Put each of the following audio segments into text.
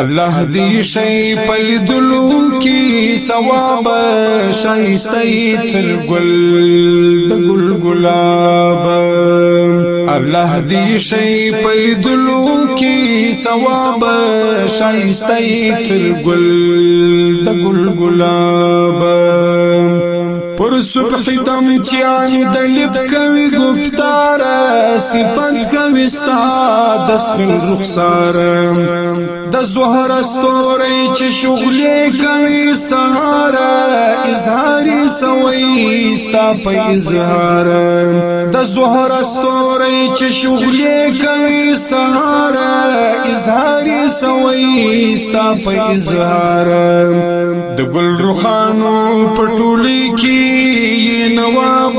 الله دی شي پیدلو کی ثواب شایسته تر گل د گل گلاب الله دی شي پیدلو کی ثواب شایسته تر گل د گل گلاب پر صبح دم چیان دلب کوي گفتار صفات کوي ستا د رخسارم د زهر ستوري چې شغلې کوي سهار اظهار سوي ستا په اظهار د زهر ستوري چې شغلې کوي سهار اظهار سوي ستا په اظهار د ګل روخانو په ټولي کې نواب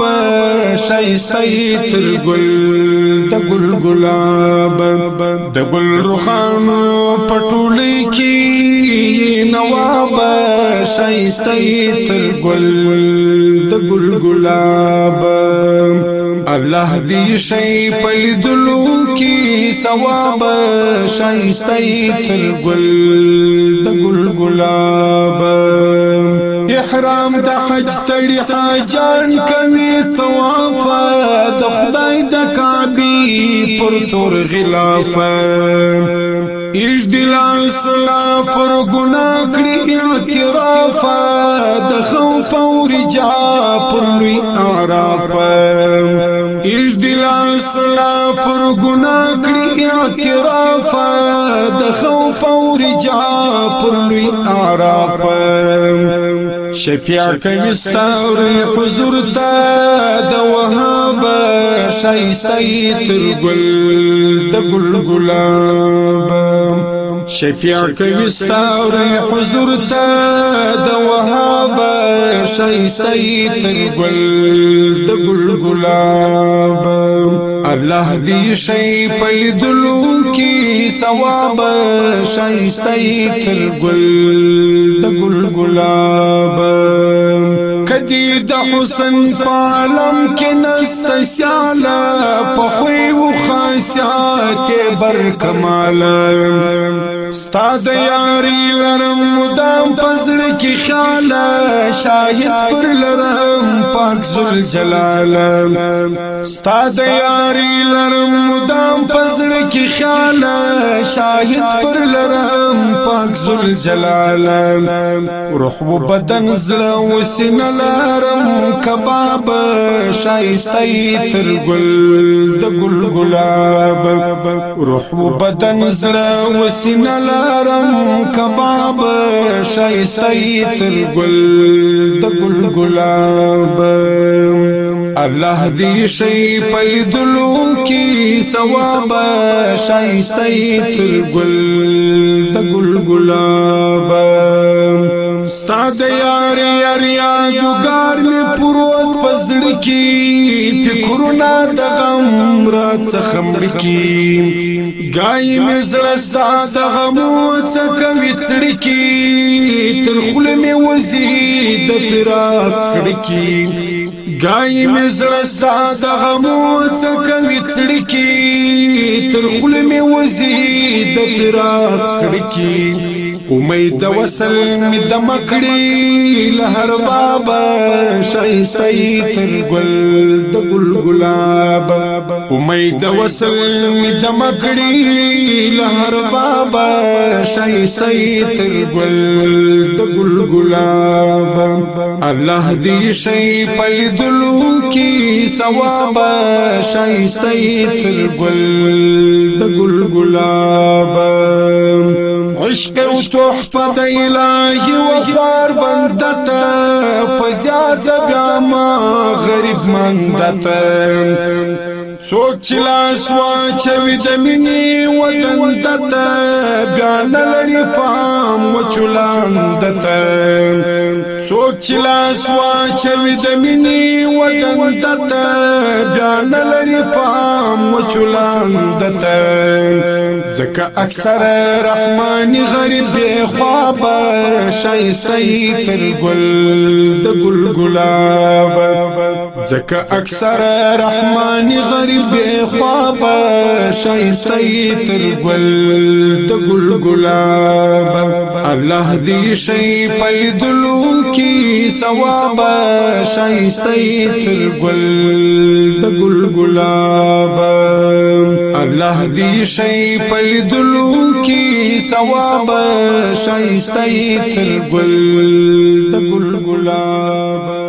شایسته تر ګل د ګل ګلاب د ګل روخانو په ټولي کې نواب شایسته تر ګل د ګل ګلاب الله دی شي پیدلو کی ثواب شایسته تر گل د گل گلاب احرام د حج تړي حاجان کوي طواف د خدای د کعبه پر تور غلافه ایش دلا سنا پر گناہ کړی اعتراف د خوف او رجا پر لوی اعراف لاسنا پر گناہ کړی اعتراف د خوف او رجا پر لوی اعراف شفیع کوي ستور حضور ته د وهاب شایسته تر ګل د ګل ګلاب شفیع کوي ستاره حضور ته د وهاب شایسته تل ګل د ګل ګلاب الله دې شي پیدلو کې ثواب شایسته تر ګل د ګل ګلاب کدی د حسن پالم کې نست سیاله په خو خاصیت بر کمال ستاد یاري را کی خیال شاهد پر لرم پاک زل جلال ستا د یاری لرم مدام پزړه کې خیال شاهد پر لرم پاک ذل جلال روح و بدن زل و سن لرم کباب شایستای تر گل د ګل ګلاب روح و بدن زل و سن لرم کباب شایستای تر گل د ګل ګلاب الله دې شي پیدلو کې ثواب شایسته تر ګل د ګل ګلاب ستاد یار یار یا جوګار می پروت فزړ کې فکرونه د غم را څخمړ کې گای می زړه ساده غم څخه وڅړ کې تر خل می وزي د فراق کړ کې گای می زړه ساده غمو څکوي څړکی تر خپل می وزي د فراق کړکی امید وصل می دم کړی لهر بابا شایستای تر گل د گل گلاب امید وصل می دم کړی لهر بابا شایستای تر گل د گل گلاب الله دې شي پیدلو کی ثواب شایستای تر گل د گل گلاب عشق او تحفه د الهي و خوار بندتا پزیاز بیا ما غریب مندتا څوک چې لاس واچوي د مینې وطن دته بیا نه لري پام وچلان دته څوک چې لاس واچوي د مینې وطن دته بیا نه لري پام وچلان دته زکه اکثر رحمانی غریب بے خواب شایستی تر گل د گل گلاب زکه اکثر رحمانی غریب بے خواب شایستی تر گل د گل گلاب الله دې شي پیدلو کی ثواب شایستی تر گل د گل گلاب الله دې شي په دلو کې ثواب شایسته تر گل ګل ګلاب